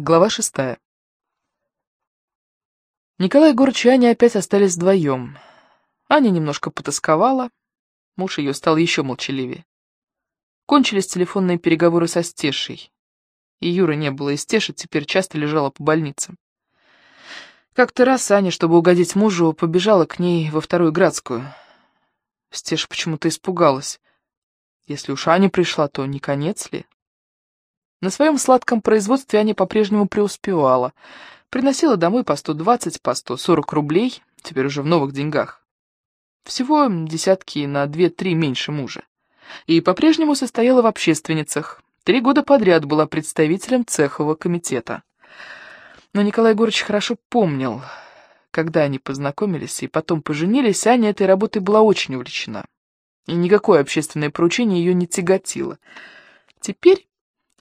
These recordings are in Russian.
Глава шестая. Николай Егорыч и Аня опять остались вдвоем. Аня немножко потасковала, муж ее стал еще молчаливее. Кончились телефонные переговоры со Стешей. И Юры не было, и Стеша теперь часто лежала по больницам. Как-то раз Аня, чтобы угодить мужу, побежала к ней во вторую градскую. Стеша почему-то испугалась. Если уж Аня пришла, то не конец ли? На своем сладком производстве Аня по-прежнему преуспевала. Приносила домой по 120, по 140 рублей, теперь уже в новых деньгах. Всего десятки на 2-3 меньше мужа. И по-прежнему состояла в общественницах. Три года подряд была представителем цехового комитета. Но Николай Егорович хорошо помнил, когда они познакомились и потом поженились, Аня этой работой была очень увлечена. И никакое общественное поручение ее не тяготило. Теперь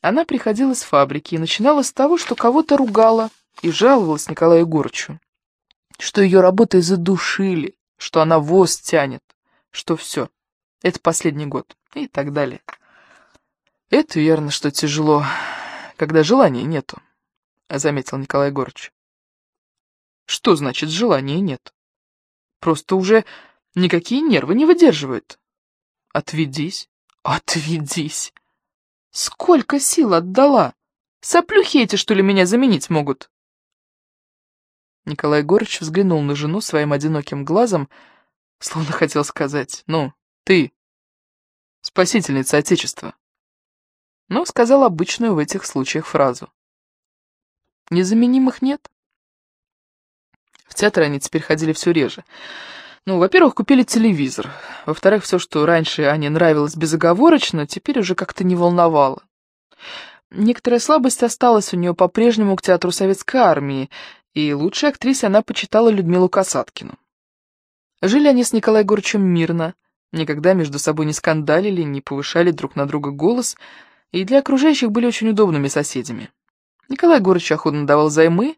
она приходила с фабрики и начинала с того, что кого-то ругала и жаловалась Николаю Егорычу, что ее работой задушили, что она воз тянет, что все, это последний год и так далее. Это верно, что тяжело, когда желания нету, заметил Николай Егорыч. Что значит желания нет? Просто уже никакие нервы не выдерживают. Отведись, отведись. Сколько сил отдала! Соплюхи эти, что ли, меня заменить могут?» Николай Егорыч взглянул на жену своим одиноким глазом, словно хотел сказать, «Ну, ты, спасительница Отечества». Но сказал обычную в этих случаях фразу. «Незаменимых нет». В театр они теперь ходили все реже. Ну, во-первых, купили телевизор. Во-вторых, все, что раньше Ане нравилось безоговорочно, теперь уже как-то не волновало. Некоторая слабость осталась у нее по-прежнему к театру советской армии, и лучшей актрисой она почитала Людмилу Касаткину. Жили они с Николаем Егорычем мирно, никогда между собой не скандалили, не повышали друг на друга голос, и для окружающих были очень удобными соседями. Николай Егорыч охотно давал займы,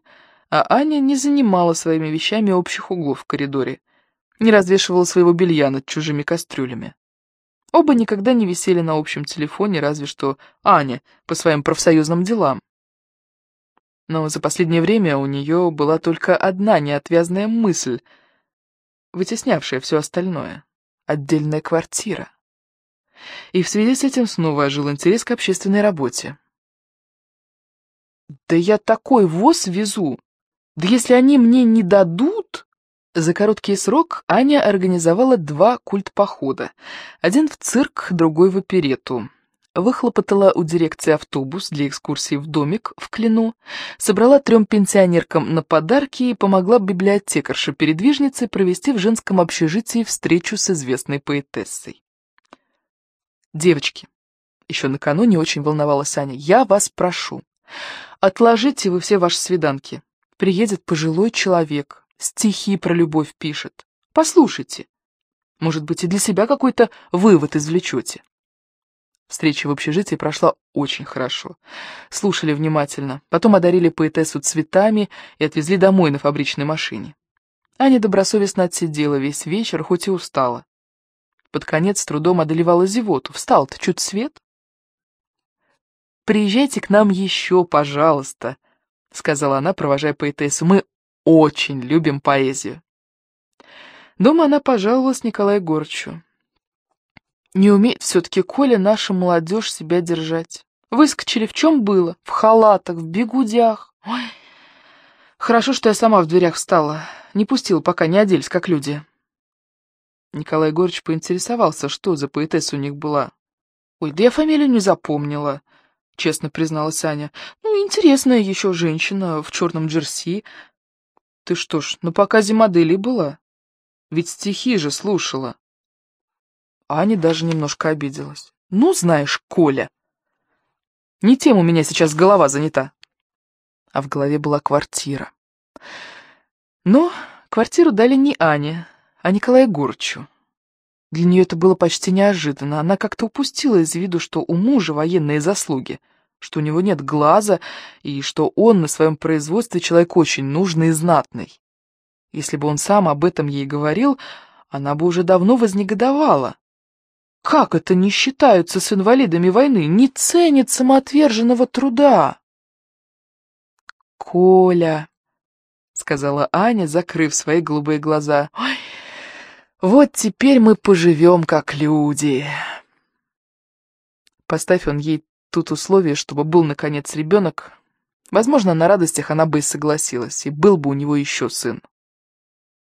а Аня не занимала своими вещами общих углов в коридоре не развешивала своего белья над чужими кастрюлями. Оба никогда не висели на общем телефоне, разве что Аня по своим профсоюзным делам. Но за последнее время у нее была только одна неотвязная мысль, вытеснявшая все остальное — отдельная квартира. И в связи с этим снова ожил интерес к общественной работе. «Да я такой воз везу! Да если они мне не дадут...» За короткий срок Аня организовала два культпохода. Один в цирк, другой в оперету. Выхлопотала у дирекции автобус для экскурсии в домик в Клину, собрала трем пенсионеркам на подарки и помогла библиотекарше-передвижнице провести в женском общежитии встречу с известной поэтессой. «Девочки», — еще накануне очень волновалась Аня, — «я вас прошу, отложите вы все ваши свиданки. Приедет пожилой человек, стихи про любовь пишет. Послушайте. Может быть, и для себя какой-то вывод извлечете. Встреча в общежитии прошла очень хорошо. Слушали внимательно, потом одарили поэтессу цветами и отвезли домой на фабричной машине. Аня добросовестно отсидела весь вечер, хоть и устала. Под конец с трудом одолевала зевоту. Встал-то чуть свет. «Приезжайте к нам еще, пожалуйста», — сказала она, провожая поэтессу. «Мы очень любим поэзию. Дома она пожаловалась Николаю Горчу. Не умеет все-таки Коля наша молодежь себя держать. Выскочили в чем было? В халатах, в бегудях. Ой. Хорошо, что я сама в дверях встала. Не пустила, пока не оделись, как люди. Николай Егорович поинтересовался, что за поэтесса у них была. «Ой, да я фамилию не запомнила», — честно призналась Аня. «Ну, интересная еще женщина в черном джерси, ты что ж, на показе моделей была? Ведь стихи же слушала. Аня даже немножко обиделась. Ну, знаешь, Коля. Не тем у меня сейчас голова занята. А в голове была квартира. Но квартиру дали не Ане, а Николаю Гурчу. Для нее это было почти неожиданно. Она как-то упустила из виду, что у мужа военные заслуги — что у него нет глаза и что он на своем производстве человек очень нужный и знатный. Если бы он сам об этом ей говорил, она бы уже давно вознегодовала. Как это не считаются с инвалидами войны, не ценят самоотверженного труда? Коля», — сказала Аня, закрыв свои голубые глаза. «Ой, вот теперь мы поживем как люди». Поставь он ей тут условие, чтобы был, наконец, ребенок, возможно, на радостях она бы и согласилась, и был бы у него еще сын.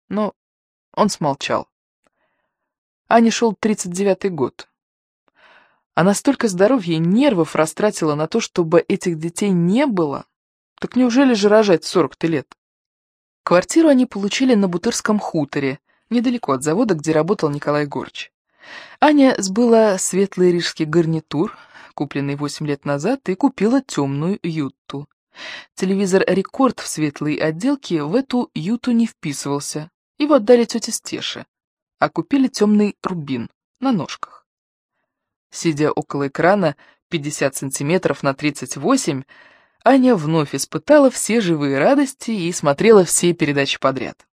Но он смолчал. Ане шел 39-й год. Она столько здоровья и нервов растратила на то, чтобы этих детей не было. Так неужели же рожать 40-то лет? Квартиру они получили на Бутырском хуторе, недалеко от завода, где работал Николай Горч. Аня сбыла светлый рижский гарнитур, купленный 8 лет назад, и купила темную юту. Телевизор «Рекорд» в светлой отделке в эту юту не вписывался. Его отдали тете Стеше, а купили темный рубин на ножках. Сидя около экрана 50 сантиметров на 38, Аня вновь испытала все живые радости и смотрела все передачи подряд.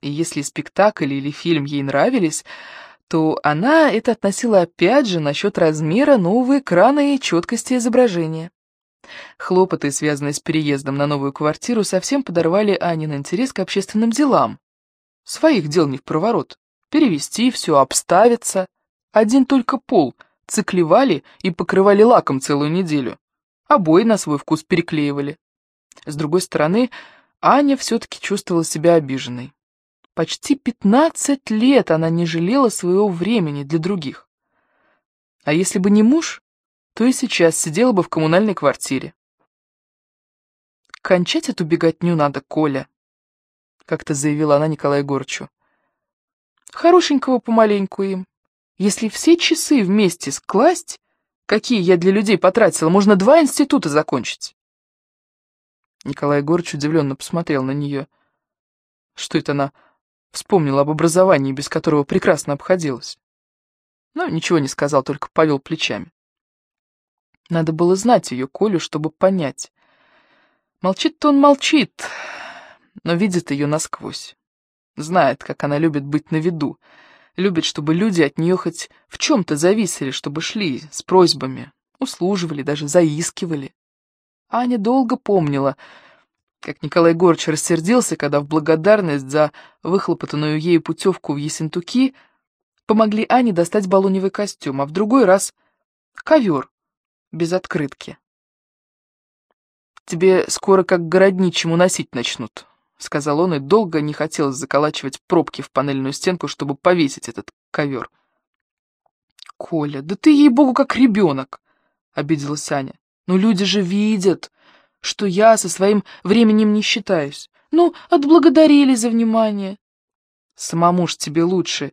И если спектакль или фильм ей нравились, то она это относила опять же насчет размера нового экрана и четкости изображения. Хлопоты, связанные с переездом на новую квартиру, совсем подорвали Анин интерес к общественным делам. Своих дел не в проворот. Перевести все, обставиться. Один только пол циклевали и покрывали лаком целую неделю. Обои на свой вкус переклеивали. С другой стороны, Аня все-таки чувствовала себя обиженной. Почти пятнадцать лет она не жалела своего времени для других. А если бы не муж, то и сейчас сидела бы в коммунальной квартире. «Кончать эту беготню надо, Коля», — как-то заявила она Николаю Горчу. «Хорошенького помаленьку им. Если все часы вместе скласть, какие я для людей потратила, можно два института закончить». Николай Горч удивленно посмотрел на нее. Что это она Вспомнил об образовании, без которого прекрасно обходилась. Но ничего не сказал, только повел плечами. Надо было знать ее, Колю, чтобы понять. Молчит-то он молчит, но видит ее насквозь. Знает, как она любит быть на виду. Любит, чтобы люди от нее хоть в чем-то зависели, чтобы шли с просьбами, услуживали, даже заискивали. Аня долго помнила, как Николай Горч рассердился, когда в благодарность за выхлопотанную ею путевку в Ессентуки помогли Ане достать баллоневый костюм, а в другой раз ковер без открытки. «Тебе скоро как городничему носить начнут», — сказал он, и долго не хотелось заколачивать пробки в панельную стенку, чтобы повесить этот ковер. «Коля, да ты, ей-богу, как ребенок!» — обиделась Аня. «Ну люди же видят, что я со своим временем не считаюсь. Ну, отблагодарили за внимание. Самому ж тебе лучше,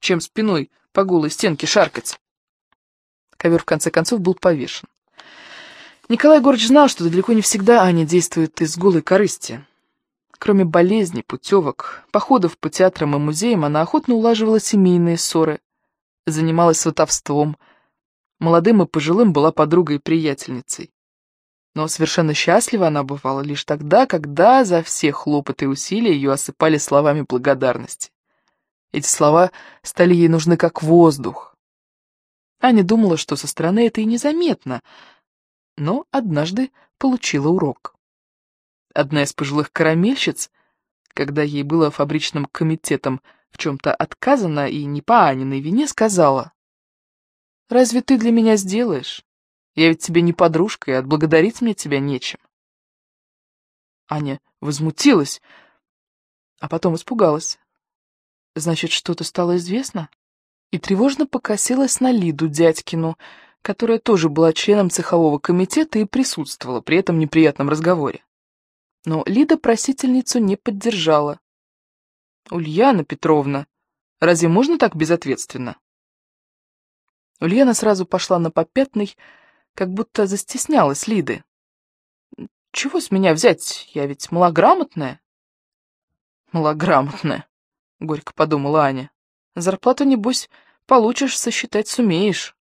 чем спиной по голой стенке шаркать. Ковер, в конце концов, был повешен. Николай Горч знал, что далеко не всегда Аня действует из голой корысти. Кроме болезней, путевок, походов по театрам и музеям, она охотно улаживала семейные ссоры, занималась сватовством. Молодым и пожилым была подругой и приятельницей. Но совершенно счастлива она бывала лишь тогда, когда за все хлопоты и усилия ее осыпали словами благодарности. Эти слова стали ей нужны как воздух. Аня думала, что со стороны это и незаметно, но однажды получила урок. Одна из пожилых карамельщиц, когда ей было фабричным комитетом в чем-то отказано и не по Аниной вине, сказала, «Разве ты для меня сделаешь? Я ведь тебе не подружка, и отблагодарить мне тебя нечем. Аня возмутилась, а потом испугалась. Значит, что-то стало известно? И тревожно покосилась на Лиду дядькину, которая тоже была членом цехового комитета и присутствовала при этом неприятном разговоре. Но Лида просительницу не поддержала. «Ульяна Петровна, разве можно так безответственно?» Ульяна сразу пошла на попятный, как будто застеснялась Лиды. «Чего с меня взять? Я ведь малограмотная». «Малограмотная», — горько подумала Аня. «Зарплату, небось, получишь, сосчитать сумеешь».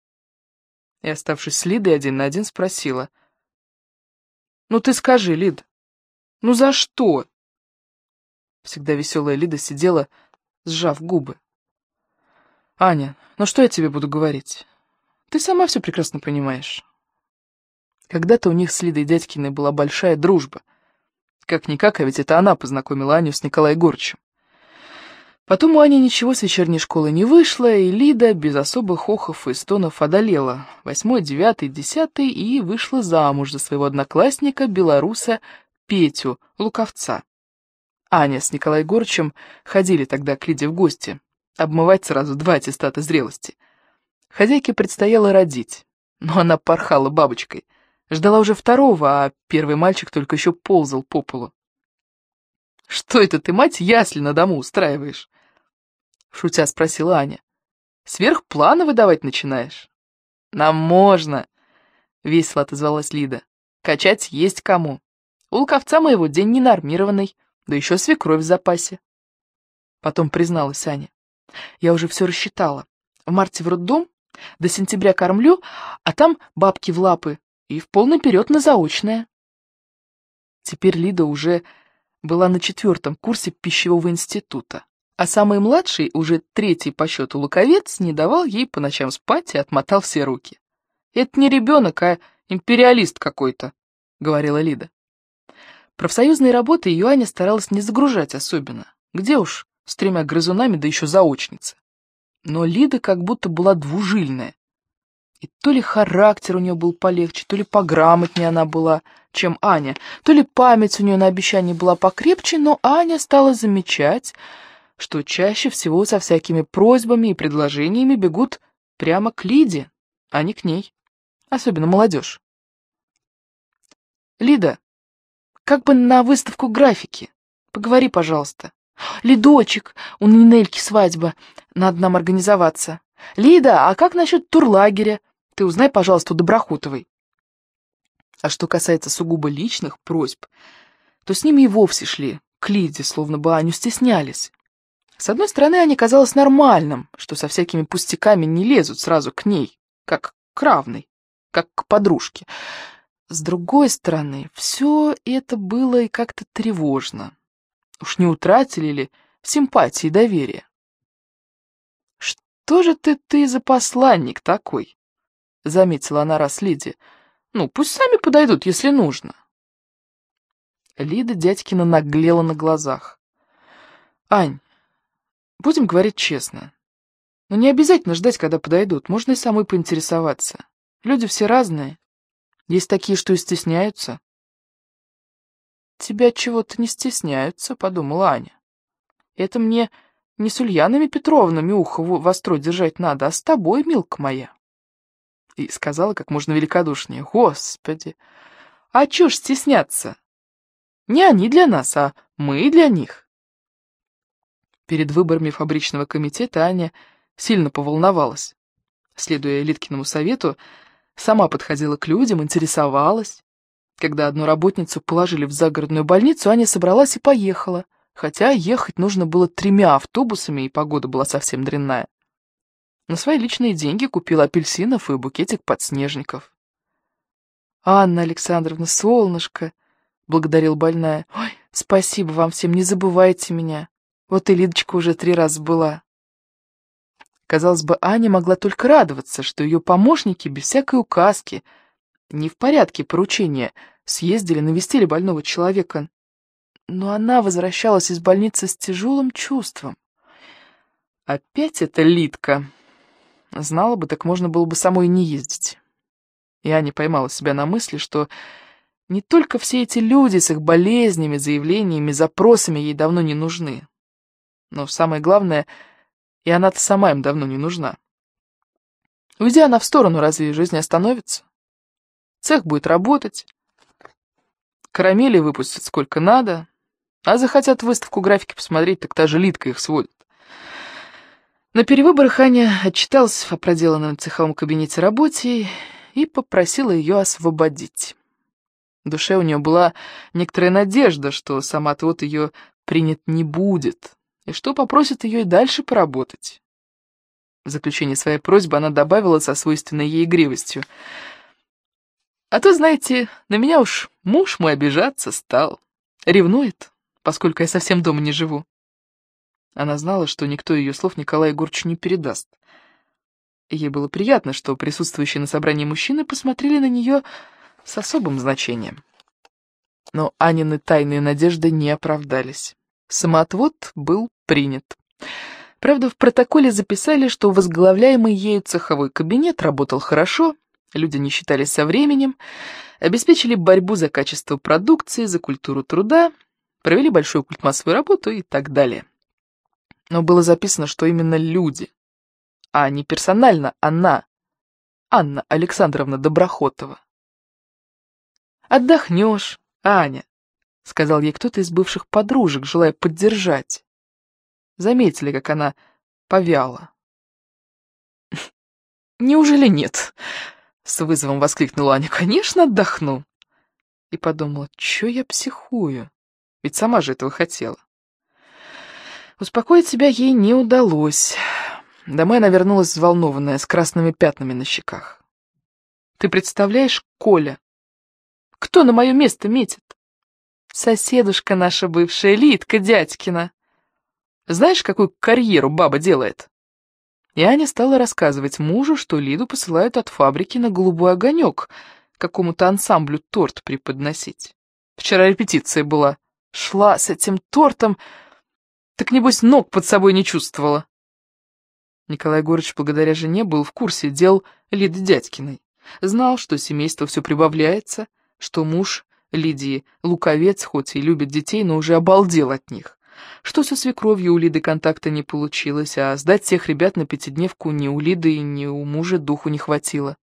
И, оставшись с Лидой один на один, спросила. «Ну ты скажи, Лид, ну за что?» Всегда веселая Лида сидела, сжав губы. «Аня, ну что я тебе буду говорить? Ты сама все прекрасно понимаешь. Когда-то у них с Лидой Дядькиной была большая дружба. Как-никак, а ведь это она познакомила Аню с Николаем Горчем. Потом у Ани ничего с вечерней школы не вышло, и Лида без особых охов и стонов одолела восьмой, девятый, десятый и вышла замуж за своего одноклассника, белоруса Петю, Луковца. Аня с Николаем Горчем ходили тогда к Лиде в гости, обмывать сразу два аттестата зрелости. Хозяйке предстояло родить, но она порхала бабочкой. Ждала уже второго, а первый мальчик только еще ползал по полу. «Что это ты, мать, ясли на дому устраиваешь?» Шутя спросила Аня. «Сверхпланы выдавать начинаешь?» «Нам можно!» — весело отозвалась Лида. «Качать есть кому. У луковца моего день ненормированный, да еще свекровь в запасе». Потом призналась Аня. «Я уже все рассчитала. В марте в роддом, до сентября кормлю, а там бабки в лапы и в полный вперед на заочное». Теперь Лида уже была на четвертом курсе пищевого института а самый младший, уже третий по счету луковец, не давал ей по ночам спать и отмотал все руки. «Это не ребенок, а империалист какой-то», — говорила Лида. Профсоюзные работы ее Аня старалась не загружать особенно. Где уж с тремя грызунами, да еще заочница. Но Лида как будто была двужильная. И то ли характер у нее был полегче, то ли пограмотнее она была, чем Аня, то ли память у нее на обещание была покрепче, но Аня стала замечать, что чаще всего со всякими просьбами и предложениями бегут прямо к Лиде, а не к ней. Особенно молодежь. Лида, как бы на выставку графики. Поговори, пожалуйста. Лидочек, у Нинельки свадьба, надо нам организоваться. Лида, а как насчет турлагеря? Ты узнай, пожалуйста, у Доброхотовой. А что касается сугубо личных просьб, то с ними и вовсе шли к Лиде, словно бы Аню стеснялись. С одной стороны, Ане казалось нормальным, что со всякими пустяками не лезут сразу к ней, как к равной, как к подружке. С другой стороны, все это было и как-то тревожно. Уж не утратили ли симпатии и доверие? «Что же ты, ты за посланник такой?» — заметила она раз Лиде. «Ну, пусть сами подойдут, если нужно». Лида дядькина наглела на глазах. «Ань, Будем говорить честно. Но не обязательно ждать, когда подойдут. Можно и самой поинтересоваться. Люди все разные. Есть такие, что и стесняются. Тебя чего-то не стесняются, подумала Аня. Это мне не с Ульянами Петровнами ухо востро держать надо, а с тобой, милка моя. И сказала как можно великодушнее. Господи, а чё ж стесняться? Не они для нас, а мы для них. Перед выборами фабричного комитета Аня сильно поволновалась. Следуя Литкиному совету, сама подходила к людям, интересовалась. Когда одну работницу положили в загородную больницу, Аня собралась и поехала, хотя ехать нужно было тремя автобусами, и погода была совсем дрянная. На свои личные деньги купила апельсинов и букетик подснежников. «Анна Александровна, солнышко!» — благодарил больная. «Ой, спасибо вам всем, не забывайте меня. Вот и Лидочка уже три раза была. Казалось бы, Аня могла только радоваться, что ее помощники без всякой указки, не в порядке поручения, съездили, навестили больного человека. Но она возвращалась из больницы с тяжелым чувством. Опять эта Лидка. Знала бы, так можно было бы самой не ездить. И Аня поймала себя на мысли, что не только все эти люди с их болезнями, заявлениями, запросами ей давно не нужны. Но самое главное, и она-то сама им давно не нужна. Уйдя она в сторону, разве жизнь остановится? Цех будет работать, карамели выпустят сколько надо, а захотят выставку графики посмотреть, так та же Литка их сводит. На перевыборах Аня отчиталась о проделанном в цеховом кабинете работе и попросила ее освободить. В душе у нее была некоторая надежда, что сама-то вот ее принят не будет, и что попросит ее и дальше поработать. В заключение своей просьбы она добавила со свойственной ей игривостью. «А то, знаете, на меня уж муж мой обижаться стал. Ревнует, поскольку я совсем дома не живу». Она знала, что никто ее слов Николаю Егорчу не передаст. ей было приятно, что присутствующие на собрании мужчины посмотрели на нее с особым значением. Но Анины тайные надежды не оправдались. Самоотвод был принят. Правда, в протоколе записали, что возглавляемый ею цеховой кабинет работал хорошо, люди не считались со временем, обеспечили борьбу за качество продукции, за культуру труда, провели большую культмассовую работу и так далее. Но было записано, что именно люди, а не персонально она, Анна Александровна Доброхотова. «Отдохнешь, Аня», — сказал ей кто-то из бывших подружек, желая поддержать. Заметили, как она повяла. «Неужели нет?» — с вызовом воскликнула Аня. «Конечно, отдохну». И подумала, что я психую, ведь сама же этого хотела. Успокоить себя ей не удалось. Домой она вернулась взволнованная, с красными пятнами на щеках. «Ты представляешь, Коля? Кто на мое место метит?» «Соседушка наша бывшая, Литка Дядькина. Знаешь, какую карьеру баба делает?» И Аня стала рассказывать мужу, что Лиду посылают от фабрики на голубой огонек, какому-то ансамблю торт преподносить. Вчера репетиция была. Шла с этим тортом, так небось ног под собой не чувствовала. Николай Егорович, благодаря жене, был в курсе дел Лиды Дядькиной. Знал, что семейство все прибавляется, что муж Лидии луковец, хоть и любит детей, но уже обалдел от них. Что со свекровью у Лиды контакта не получилось, а сдать всех ребят на пятидневку ни у Лиды, ни у мужа духу не хватило.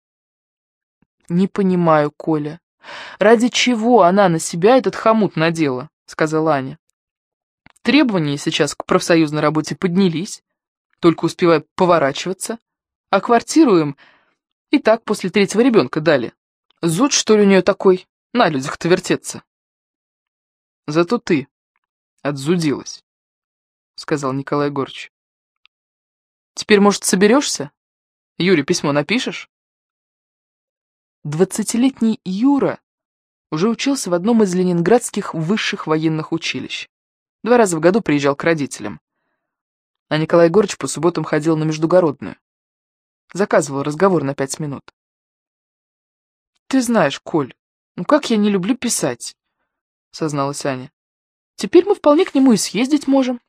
«Не понимаю, Коля, ради чего она на себя этот хомут надела?» — сказала Аня. «Требования сейчас к профсоюзной работе поднялись, только успеваю поворачиваться. А квартиру им и так после третьего ребенка дали. Зуд, что ли, у нее такой? На людях-то вертеться. Зато ты отзудилась, — сказал Николай Горч. Теперь, может, соберешься? Юре письмо напишешь? Двадцатилетний Юра уже учился в одном из ленинградских высших военных училищ. Два раза в году приезжал к родителям а Николай Егорыч по субботам ходил на междугородную. Заказывал разговор на пять минут. «Ты знаешь, Коль, ну как я не люблю писать», — созналась Аня. «Теперь мы вполне к нему и съездить можем».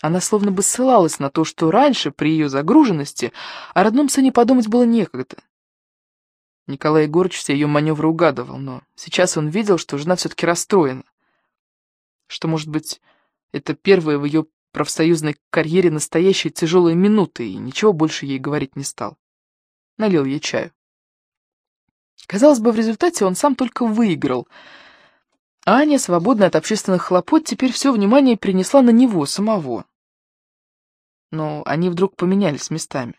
Она словно бы ссылалась на то, что раньше, при ее загруженности, о родном сыне подумать было некогда. Николай Егорыч все ее маневры угадывал, но сейчас он видел, что жена все-таки расстроена. Что, может быть, это первое в ее профсоюзной карьере настоящие тяжелые минуты, и ничего больше ей говорить не стал. Налил ей чаю. Казалось бы, в результате он сам только выиграл. Аня, свободная от общественных хлопот, теперь все внимание перенесла на него самого. Но они вдруг поменялись местами.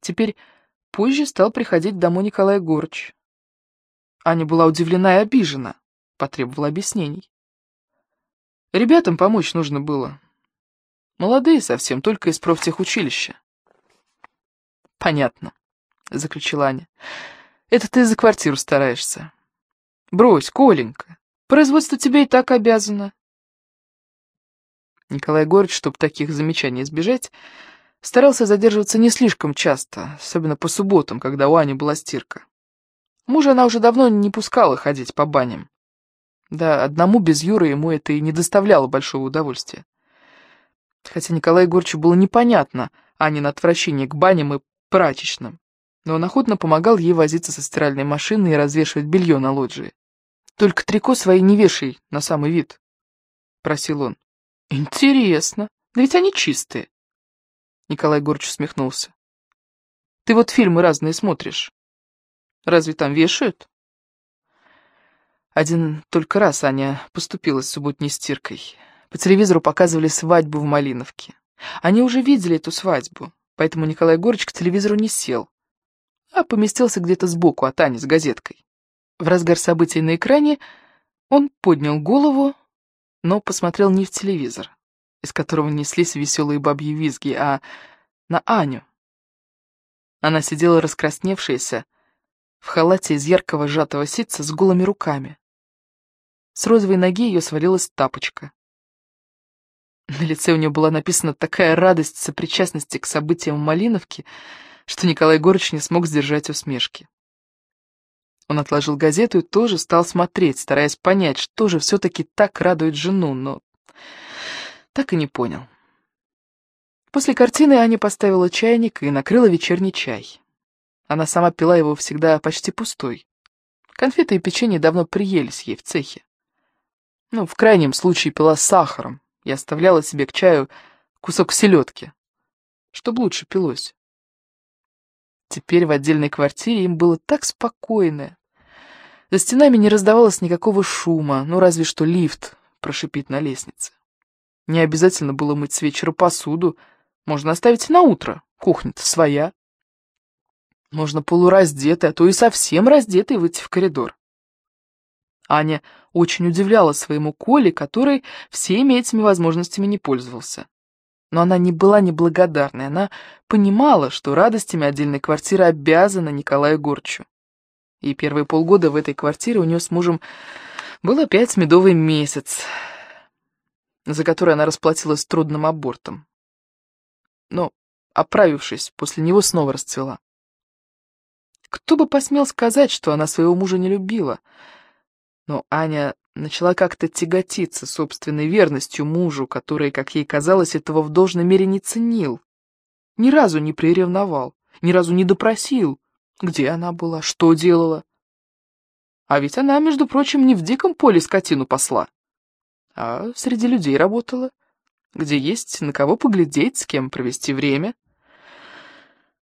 Теперь позже стал приходить домой Николай Горч. Аня была удивлена и обижена, потребовала объяснений. Ребятам помочь нужно было, Молодые совсем, только из профтехучилища. Понятно, заключила Аня. Это ты за квартиру стараешься. Брось, Коленька, производство тебе и так обязано. Николай Егорович, чтобы таких замечаний избежать, старался задерживаться не слишком часто, особенно по субботам, когда у Ани была стирка. Мужа она уже давно не пускала ходить по баням. Да, одному без Юры ему это и не доставляло большого удовольствия. Хотя Николаю Егорчу было непонятно Анин отвращение к баням и прачечным, но он охотно помогал ей возиться со стиральной машиной и развешивать белье на лоджии. «Только трико свои не вешай на самый вид», — просил он. «Интересно, да ведь они чистые». Николай Егорыч усмехнулся. «Ты вот фильмы разные смотришь. Разве там вешают?» Один только раз Аня поступила с субботней стиркой. По телевизору показывали свадьбу в Малиновке. Они уже видели эту свадьбу, поэтому Николай Горыч к телевизору не сел, а поместился где-то сбоку от Ани с газеткой. В разгар событий на экране он поднял голову, но посмотрел не в телевизор, из которого неслись веселые бабьи визги, а на Аню. Она сидела раскрасневшаяся, в халате из яркого сжатого ситца с голыми руками. С розовой ноги ее свалилась тапочка. На лице у нее была написана такая радость сопричастности к событиям в Малиновке, что Николай Егорыч не смог сдержать усмешки. Он отложил газету и тоже стал смотреть, стараясь понять, что же все-таки так радует жену, но так и не понял. После картины Аня поставила чайник и накрыла вечерний чай. Она сама пила его всегда почти пустой. Конфеты и печенье давно приелись ей в цехе. Ну, в крайнем случае пила с сахаром и оставляла себе к чаю кусок селедки, чтобы лучше пилось. Теперь в отдельной квартире им было так спокойно. За стенами не раздавалось никакого шума, ну разве что лифт прошипит на лестнице. Не обязательно было мыть с вечера посуду, можно оставить на утро, кухня-то своя. Можно полураздетый, а то и совсем раздетый выйти в коридор. Аня очень удивляла своему Коле, который всеми этими возможностями не пользовался. Но она не была неблагодарной, она понимала, что радостями отдельной квартиры обязана Николаю Горчу. И первые полгода в этой квартире у нее с мужем был опять медовый месяц, за который она расплатилась трудным абортом. Но, оправившись, после него снова расцвела. Кто бы посмел сказать, что она своего мужа не любила? Но Аня начала как-то тяготиться собственной верностью мужу, который, как ей казалось, этого в должной мере не ценил. Ни разу не приревновал, ни разу не допросил, где она была, что делала. А ведь она, между прочим, не в диком поле скотину посла, а среди людей работала, где есть на кого поглядеть, с кем провести время.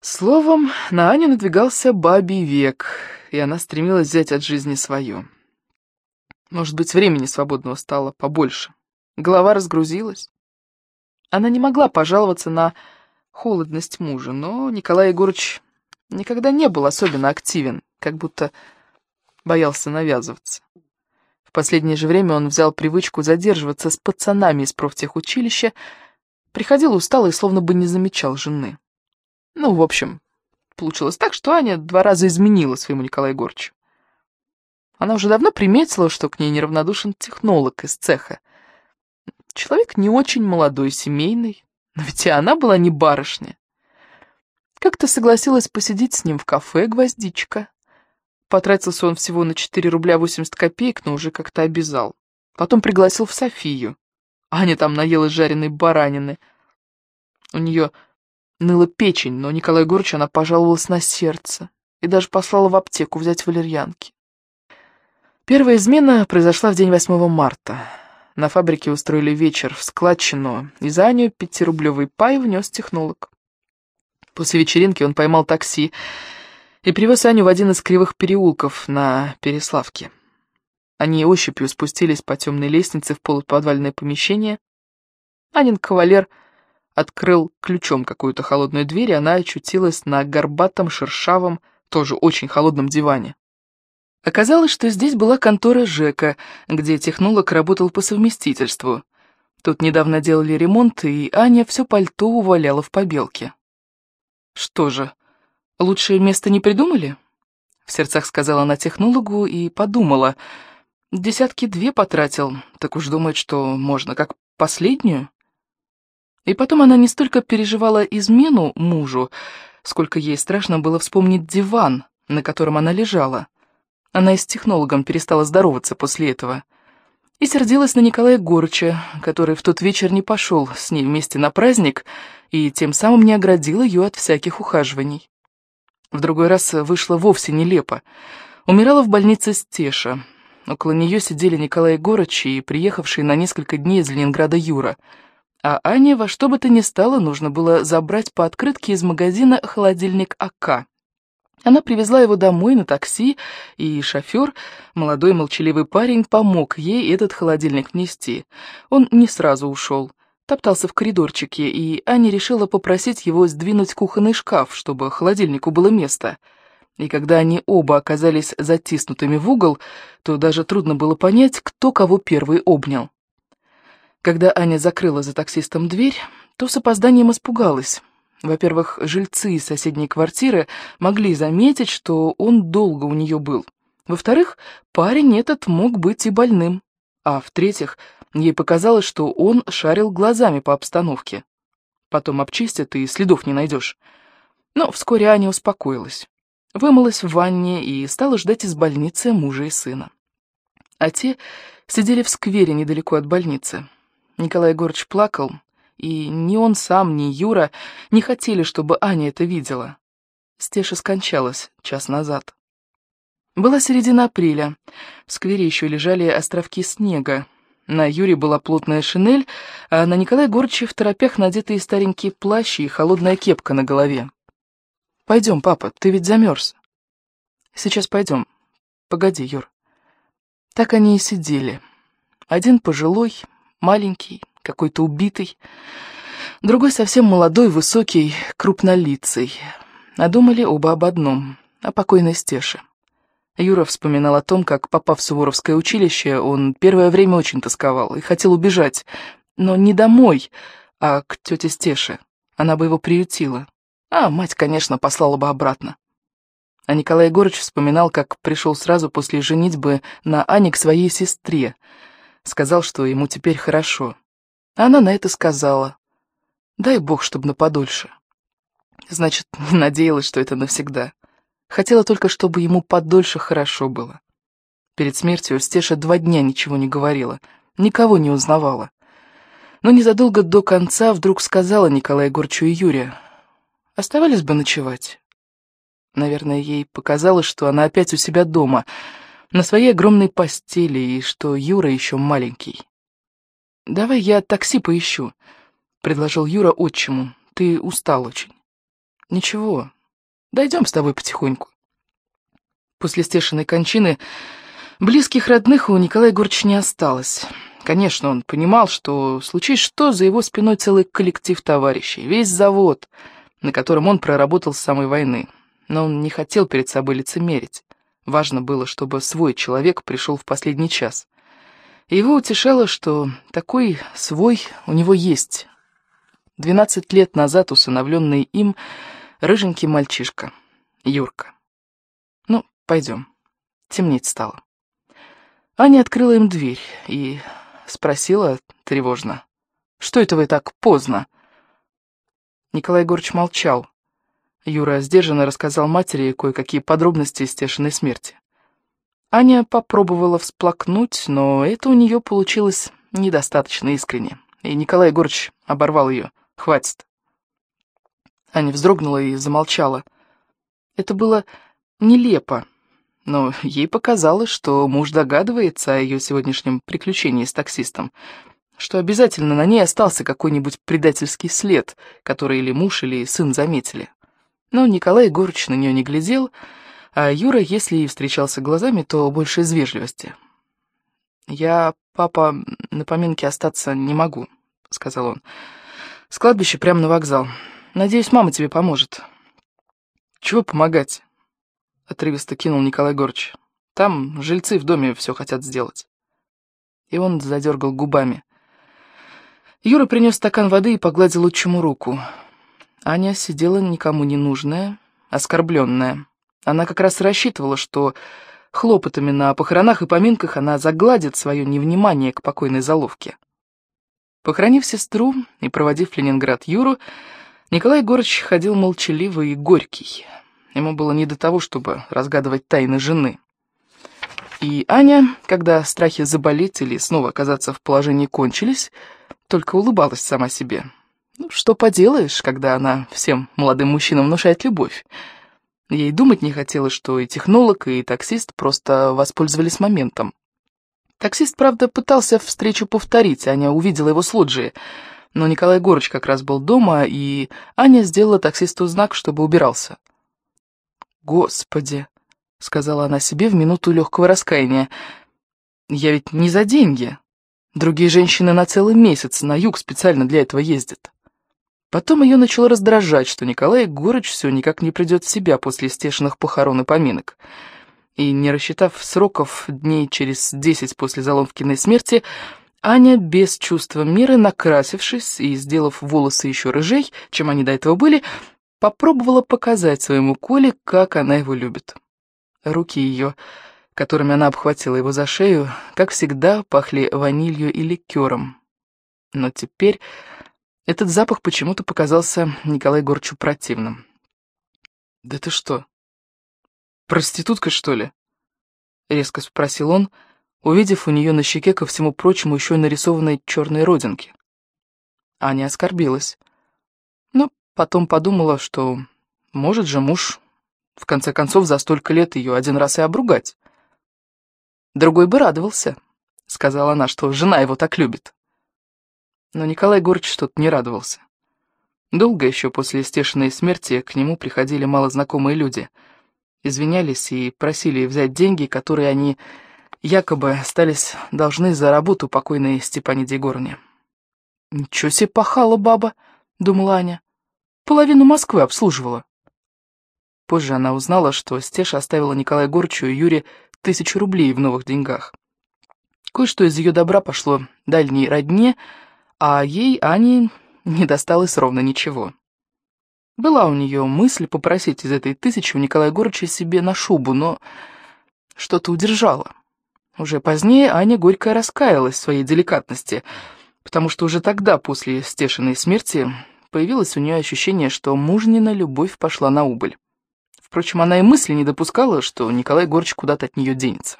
Словом, на Аню надвигался бабий век, и она стремилась взять от жизни свое. Может быть, времени свободного стало побольше. Голова разгрузилась. Она не могла пожаловаться на холодность мужа, но Николай Егорович никогда не был особенно активен, как будто боялся навязываться. В последнее же время он взял привычку задерживаться с пацанами из профтехучилища, приходил усталый, словно бы не замечал жены. Ну, в общем, получилось так, что Аня два раза изменила своему Николаю Егорычу. Она уже давно приметила, что к ней неравнодушен технолог из цеха. Человек не очень молодой, семейный, но ведь и она была не барышня. Как-то согласилась посидеть с ним в кафе «Гвоздичка». Потратился он всего на 4 рубля 80 копеек, но уже как-то обязал. Потом пригласил в Софию. Аня там наелась жареной баранины. У нее Ныла печень, но Николай Егорович она пожаловалась на сердце и даже послала в аптеку взять валерьянки. Первая измена произошла в день 8 марта. На фабрике устроили вечер в складчину, и за Аню пятирублевый пай внес технолог. После вечеринки он поймал такси и привез Аню в один из кривых переулков на Переславке. Они ощупью спустились по темной лестнице в полуподвальное помещение. Анин кавалер — открыл ключом какую-то холодную дверь, и она очутилась на горбатом, шершавом, тоже очень холодном диване. Оказалось, что здесь была контора ЖЭКа, где технолог работал по совместительству. Тут недавно делали ремонт, и Аня все пальто уваляла в побелке. «Что же, лучшее место не придумали?» В сердцах сказала она технологу и подумала. Десятки две потратил, так уж думает, что можно как последнюю. И потом она не столько переживала измену мужу, сколько ей страшно было вспомнить диван, на котором она лежала. Она и с технологом перестала здороваться после этого. И сердилась на Николая Горча, который в тот вечер не пошел с ней вместе на праздник и тем самым не оградил ее от всяких ухаживаний. В другой раз вышло вовсе нелепо. Умирала в больнице Стеша. Около нее сидели Николай Егорыч и приехавший на несколько дней из Ленинграда Юра — а Ане во что бы то ни стало нужно было забрать по открытке из магазина холодильник АК. Она привезла его домой на такси, и шофер, молодой молчаливый парень, помог ей этот холодильник внести. Он не сразу ушел, топтался в коридорчике, и Аня решила попросить его сдвинуть кухонный шкаф, чтобы холодильнику было место. И когда они оба оказались затиснутыми в угол, то даже трудно было понять, кто кого первый обнял. Когда Аня закрыла за таксистом дверь, то с опозданием испугалась. Во-первых, жильцы соседней квартиры могли заметить, что он долго у нее был. Во-вторых, парень этот мог быть и больным. А в-третьих, ей показалось, что он шарил глазами по обстановке. Потом обчистят, и следов не найдешь. Но вскоре Аня успокоилась. вымылась в ванне и стала ждать из больницы мужа и сына. А те сидели в сквере недалеко от больницы. Николай Егорович плакал, и ни он сам, ни Юра не хотели, чтобы Аня это видела. Стеша скончалась час назад. Была середина апреля. В сквере еще лежали островки снега. На Юре была плотная шинель, а на Николая Горче в торопях надетые старенькие плащи и холодная кепка на голове. «Пойдем, папа, ты ведь замерз». «Сейчас пойдем. Погоди, Юр». Так они и сидели. Один пожилой, маленький, какой-то убитый, другой совсем молодой, высокий, крупнолицый. А думали оба об одном — о покойной Стеше. Юра вспоминал о том, как, попав в Суворовское училище, он первое время очень тосковал и хотел убежать, но не домой, а к тете Стеше. Она бы его приютила. А мать, конечно, послала бы обратно. А Николай Егорыч вспоминал, как пришел сразу после женитьбы на Ане к своей сестре. Сказал, что ему теперь хорошо. Она на это сказала. Дай бог, чтобы на подольше. Значит, не надеялась, что это навсегда. Хотела только, чтобы ему подольше хорошо было. Перед смертью Стеша два дня ничего не говорила, никого не узнавала. Но незадолго до конца вдруг сказала Николаю Егорчу и Юре, «Оставались бы ночевать». Наверное, ей показалось, что она опять у себя дома, на своей огромной постели, и что Юра еще маленький. «Давай я такси поищу», — предложил Юра отчиму. «Ты устал очень». «Ничего, дойдем с тобой потихоньку». После Стешиной кончины близких родных у Николая Егоровича не осталось. Конечно, он понимал, что случись что, за его спиной целый коллектив товарищей, весь завод, на котором он проработал с самой войны но он не хотел перед собой лицемерить. Важно было, чтобы свой человек пришел в последний час. Его утешало, что такой свой у него есть. Двенадцать лет назад усыновленный им рыженький мальчишка, Юрка. Ну, пойдем. Темнеть стало. Аня открыла им дверь и спросила тревожно. «Что это вы так поздно?» Николай Егорович молчал. Юра сдержанно рассказал матери кое-какие подробности Стешиной смерти. Аня попробовала всплакнуть, но это у нее получилось недостаточно искренне, и Николай Егорович оборвал ее. «Хватит». Аня вздрогнула и замолчала. Это было нелепо, но ей показалось, что муж догадывается о ее сегодняшнем приключении с таксистом, что обязательно на ней остался какой-нибудь предательский след, который или муж, или сын заметили. Но Николай Егорыч на нее не глядел, а Юра, если и встречался глазами, то больше из вежливости. «Я, папа, на поминке остаться не могу», — сказал он. «С кладбища прямо на вокзал. Надеюсь, мама тебе поможет». «Чего помогать?» — отрывисто кинул Николай Егорыч. «Там жильцы в доме все хотят сделать». И он задергал губами. Юра принес стакан воды и погладил отчиму руку. Аня сидела никому не нужная, оскорбленная. Она как раз рассчитывала, что хлопотами на похоронах и поминках она загладит свое невнимание к покойной заловке. Похоронив сестру и проводив Ленинград Юру, Николай Егорович ходил молчаливый и горький. Ему было не до того, чтобы разгадывать тайны жены. И Аня, когда страхи заболеть или снова оказаться в положении кончились, только улыбалась сама себе. Ну, что поделаешь, когда она всем молодым мужчинам внушает любовь. Ей думать не хотелось, что и технолог, и таксист просто воспользовались моментом. Таксист, правда, пытался встречу повторить, Аня увидела его с лоджии, но Николай Горыч как раз был дома, и Аня сделала таксисту знак, чтобы убирался. «Господи!» — сказала она себе в минуту легкого раскаяния. «Я ведь не за деньги. Другие женщины на целый месяц на юг специально для этого ездят». Потом ее начало раздражать, что Николай Егорыч все никак не придет в себя после стешных похорон и поминок. И, не рассчитав сроков дней через десять после Заломкиной смерти, Аня, без чувства меры, накрасившись и сделав волосы еще рыжей, чем они до этого были, попробовала показать своему Коле, как она его любит. Руки ее, которыми она обхватила его за шею, как всегда, пахли ванилью и ликером. Но теперь этот запах почему-то показался Николаю Горчу противным. «Да ты что? проститутка, что ли?» — резко спросил он, увидев у нее на щеке, ко всему прочему, еще и нарисованные черные родинки. Аня оскорбилась. Но потом подумала, что может же муж, в конце концов, за столько лет ее один раз и обругать. Другой бы радовался, — сказала она, — что жена его так любит. Но Николай Горч что-то не радовался. Долго еще после Стешиной смерти к нему приходили малознакомые люди, извинялись и просили взять деньги, которые они якобы остались должны за работу покойной Степаниде Егоровне. «Ничего себе пахала баба», — думала Аня. «Половину Москвы обслуживала». Позже она узнала, что Стеша оставила Николаю Горчу и Юре тысячу рублей в новых деньгах. Кое-что из ее добра пошло дальней родне, а ей, Ане, не досталось ровно ничего. Была у нее мысль попросить из этой тысячи у Николая Горыча себе на шубу, но что-то удержала. Уже позднее Аня горько раскаялась в своей деликатности, потому что уже тогда, после Стешиной смерти, появилось у нее ощущение, что мужнина любовь пошла на убыль. Впрочем, она и мысли не допускала, что Николай Горч куда-то от нее денется.